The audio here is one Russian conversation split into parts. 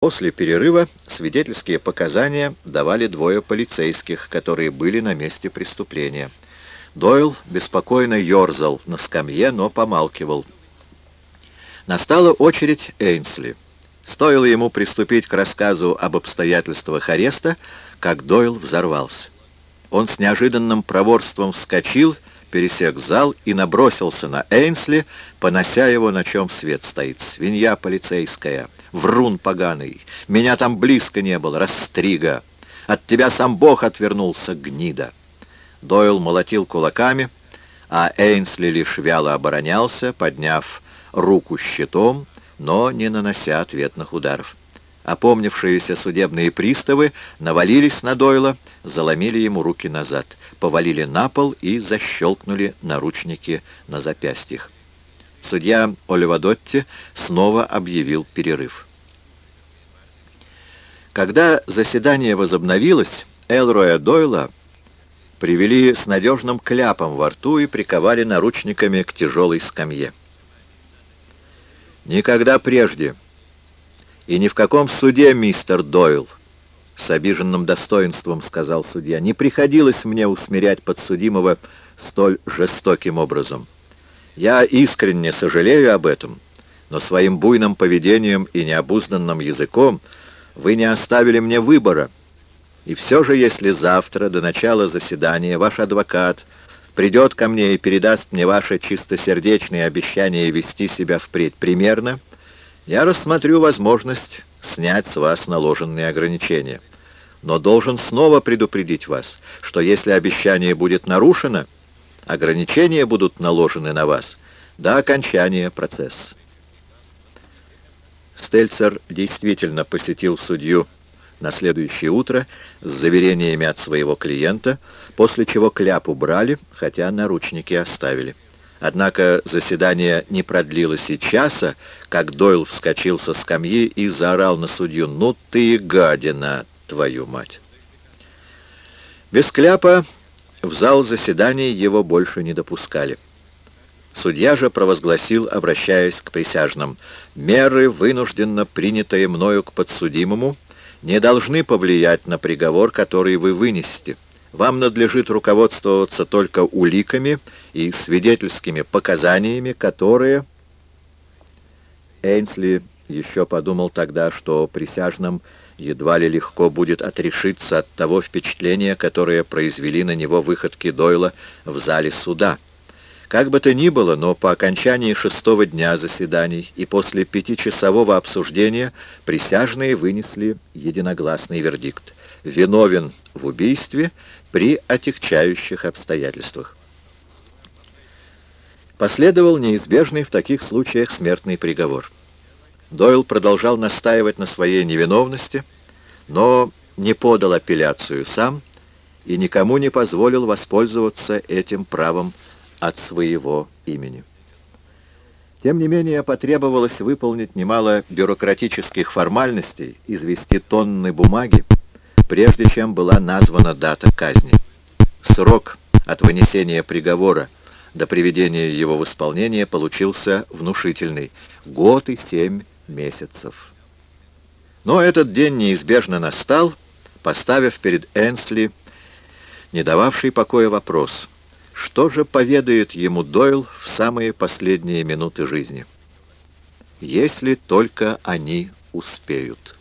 После перерыва свидетельские показания давали двое полицейских, которые были на месте преступления. Дойл беспокойно ерзал на скамье, но помалкивал. Настала очередь Эйнсли. Стоило ему приступить к рассказу об обстоятельствах ареста, как Дойл взорвался. Он с неожиданным проворством вскочил пересек зал и набросился на Эйнсли, понося его, на чем свет стоит. Свинья полицейская, врун поганый, меня там близко не было, растрига. От тебя сам Бог отвернулся, гнида. Дойл молотил кулаками, а Эйнсли лишь вяло оборонялся, подняв руку щитом, но не нанося ответных ударов. Опомнившиеся судебные приставы навалились на Дойла, заломили ему руки назад, повалили на пол и защелкнули наручники на запястьях. Судья Оливадотти снова объявил перерыв. Когда заседание возобновилось, Элроя Дойла привели с надежным кляпом во рту и приковали наручниками к тяжелой скамье. Никогда прежде и ни в каком суде, мистер Дойл, с обиженным достоинством сказал судья, не приходилось мне усмирять подсудимого столь жестоким образом. Я искренне сожалею об этом, но своим буйным поведением и необузданным языком вы не оставили мне выбора. И все же, если завтра, до начала заседания, ваш адвокат придет ко мне и передаст мне ваше чистосердечное обещание вести себя впредь примерно, я рассмотрю возможность снять с вас наложенные ограничения. Но должен снова предупредить вас, что если обещание будет нарушено, ограничения будут наложены на вас до окончания процесса. Стельцер действительно посетил судью на следующее утро с заверениями от своего клиента, после чего кляп убрали, хотя наручники оставили. Однако заседание не продлилось и часа, как Дойл вскочил со скамьи и заорал на судью «Ну ты гадина, твою мать!». Без кляпа в зал заседаний его больше не допускали. Судья же провозгласил, обращаясь к присяжным, «Меры, вынужденно принятые мною к подсудимому, не должны повлиять на приговор, который вы вынесете». Вам надлежит руководствоваться только уликами и свидетельскими показаниями, которые... Эйнсли еще подумал тогда, что присяжным едва ли легко будет отрешиться от того впечатления, которое произвели на него выходки Дойла в зале суда. Как бы то ни было, но по окончании шестого дня заседаний и после пятичасового обсуждения присяжные вынесли единогласный вердикт. Виновен в убийстве при отягчающих обстоятельствах. Последовал неизбежный в таких случаях смертный приговор. Дойл продолжал настаивать на своей невиновности, но не подал апелляцию сам и никому не позволил воспользоваться этим правом от своего имени. Тем не менее, потребовалось выполнить немало бюрократических формальностей, извести тонны бумаги, прежде чем была названа дата казни. Срок от вынесения приговора до приведения его в исполнение получился внушительный — год и семь месяцев. Но этот день неизбежно настал, поставив перед Энсли не дававший покоя вопрос, что же поведает ему Дойл в самые последние минуты жизни, если только они успеют.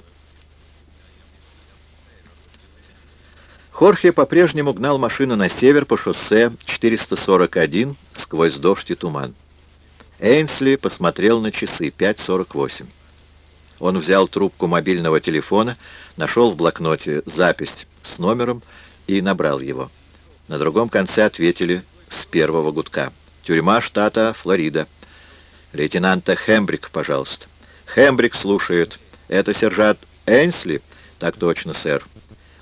Хорхе по-прежнему гнал машину на север по шоссе 441 сквозь дождь и туман. Эйнсли посмотрел на часы 5.48. Он взял трубку мобильного телефона, нашел в блокноте запись с номером и набрал его. На другом конце ответили с первого гудка. «Тюрьма штата Флорида. Лейтенанта Хембрик, пожалуйста». «Хембрик слушает. Это сержант Эйнсли?» «Так точно, сэр».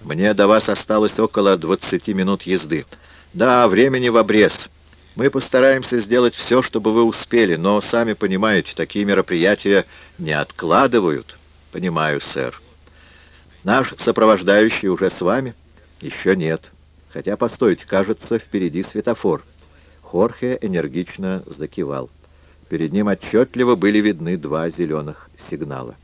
Мне до вас осталось около 20 минут езды. Да, времени в обрез. Мы постараемся сделать все, чтобы вы успели, но, сами понимаете, такие мероприятия не откладывают. Понимаю, сэр. Наш сопровождающий уже с вами? Еще нет. Хотя, постойте, кажется, впереди светофор. Хорхе энергично закивал. Перед ним отчетливо были видны два зеленых сигнала.